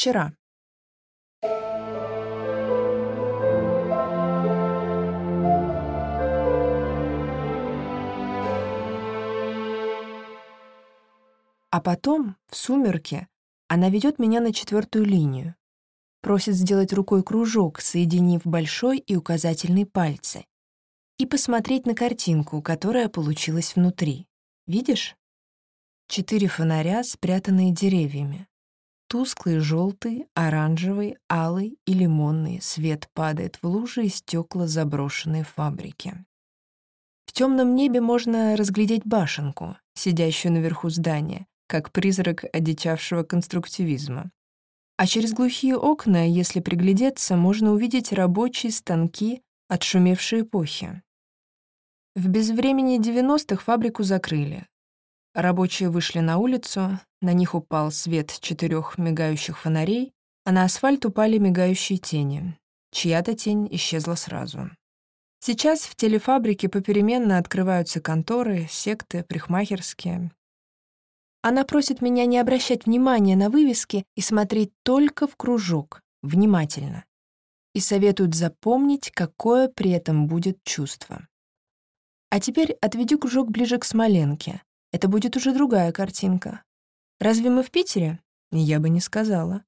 вчера. А потом, в сумерке, она ведет меня на четвертую линию. Просит сделать рукой кружок, соединив большой и указательный пальцы, и посмотреть на картинку, которая получилась внутри. Видишь? Четыре фонаря, спрятанные деревьями. Тусклый желтый, оранжевый, алый и лимонный свет падает в лужи и стекла заброшенной фабрики. В темном небе можно разглядеть башенку, сидящую наверху здания, как призрак одичавшего конструктивизма. А через глухие окна, если приглядеться, можно увидеть рабочие станки отшумевшей эпохи. В безвремени 90-х фабрику закрыли. Рабочие вышли на улицу, на них упал свет четырех мигающих фонарей, а на асфальт упали мигающие тени. Чья-то тень исчезла сразу. Сейчас в телефабрике попеременно открываются конторы, секты, прихмахерские. Она просит меня не обращать внимания на вывески и смотреть только в кружок, внимательно. И советует запомнить, какое при этом будет чувство. А теперь отведи кружок ближе к Смоленке. Это будет уже другая картинка. Разве мы в Питере? Я бы не сказала.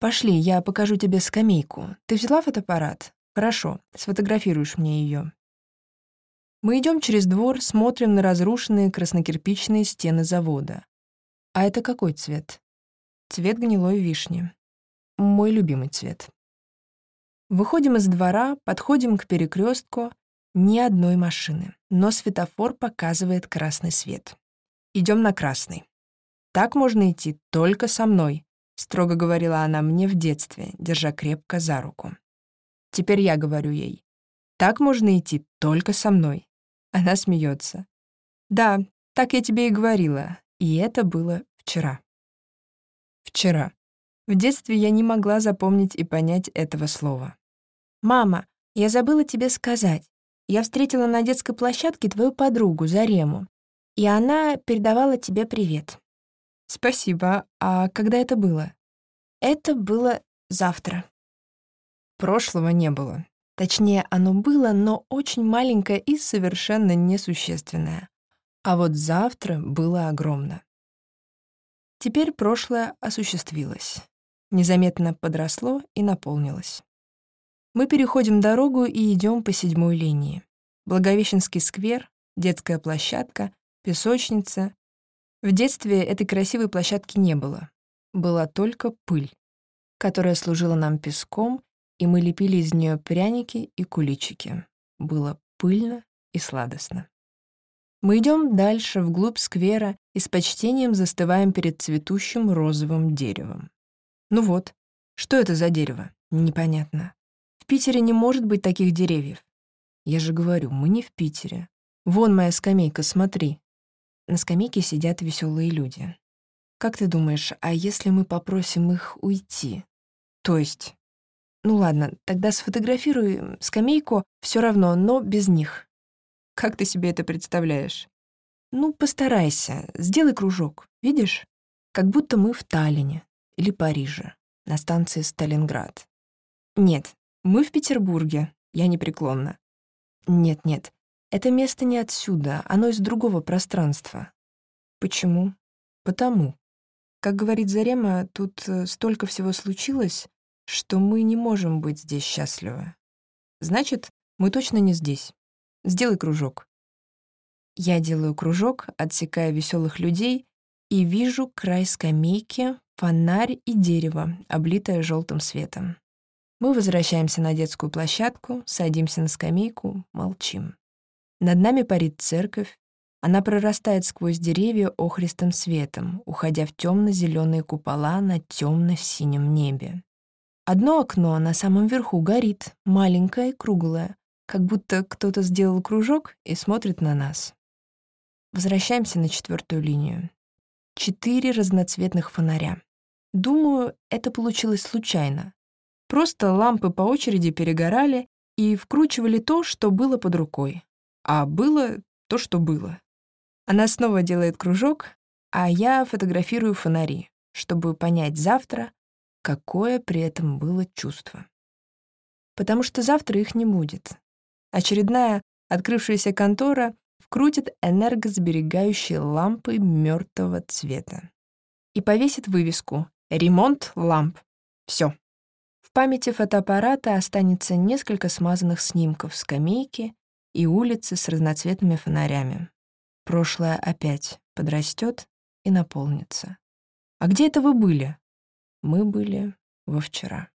Пошли, я покажу тебе скамейку. Ты взяла фотоаппарат? Хорошо, сфотографируешь мне ее. Мы идем через двор, смотрим на разрушенные краснокирпичные стены завода. А это какой цвет? Цвет гнилой вишни. Мой любимый цвет. Выходим из двора, подходим к перекрестку. Ни одной машины, но светофор показывает красный свет. Идем на красный. Так можно идти только со мной, строго говорила она мне в детстве, держа крепко за руку. Теперь я говорю ей. Так можно идти только со мной. Она смеется. Да, так я тебе и говорила. И это было вчера. Вчера. В детстве я не могла запомнить и понять этого слова. «Мама, я забыла тебе сказать. Я встретила на детской площадке твою подругу, Зарему, и она передавала тебе привет». «Спасибо. А когда это было?» «Это было завтра». Прошлого не было. Точнее, оно было, но очень маленькое и совершенно несущественное. А вот завтра было огромно. Теперь прошлое осуществилось. Незаметно подросло и наполнилось. Мы переходим дорогу и идем по седьмой линии. Благовещенский сквер, детская площадка, песочница. В детстве этой красивой площадки не было. Была только пыль, которая служила нам песком, и мы лепили из нее пряники и куличики. Было пыльно и сладостно. Мы идем дальше, вглубь сквера, и с почтением застываем перед цветущим розовым деревом. Ну вот, что это за дерево? Непонятно. В Питере не может быть таких деревьев. Я же говорю, мы не в Питере. Вон моя скамейка, смотри. На скамейке сидят веселые люди. Как ты думаешь, а если мы попросим их уйти? То есть... Ну ладно, тогда сфотографируй скамейку все равно, но без них. Как ты себе это представляешь? Ну, постарайся, сделай кружок, видишь? Как будто мы в Таллине или Париже, на станции Сталинград. Нет, мы в Петербурге, я непреклонна. Нет-нет, это место не отсюда, оно из другого пространства. Почему? Потому. Как говорит Зарема, тут э, столько всего случилось, что мы не можем быть здесь счастливы. Значит, мы точно не здесь. Сделай кружок. Я делаю кружок, отсекая веселых людей, и вижу край скамейки, фонарь и дерево, облитое желтым светом. Мы возвращаемся на детскую площадку, садимся на скамейку, молчим. Над нами парит церковь. Она прорастает сквозь деревья охристым светом, уходя в темно-зеленые купола на темно-синем небе. Одно окно на самом верху горит, маленькое и круглое, как будто кто-то сделал кружок и смотрит на нас. Возвращаемся на четвертую линию. Четыре разноцветных фонаря. Думаю, это получилось случайно. Просто лампы по очереди перегорали и вкручивали то, что было под рукой. А было то, что было. Она снова делает кружок, а я фотографирую фонари, чтобы понять завтра, какое при этом было чувство. Потому что завтра их не будет. Очередная открывшаяся контора вкрутит энергосберегающие лампы мертвого цвета и повесит вывеску «Ремонт ламп». Все. В памяти фотоаппарата останется несколько смазанных снимков скамейки и улицы с разноцветными фонарями. Прошлое опять подрастет и наполнится. А где это вы были? Мы были во вчера.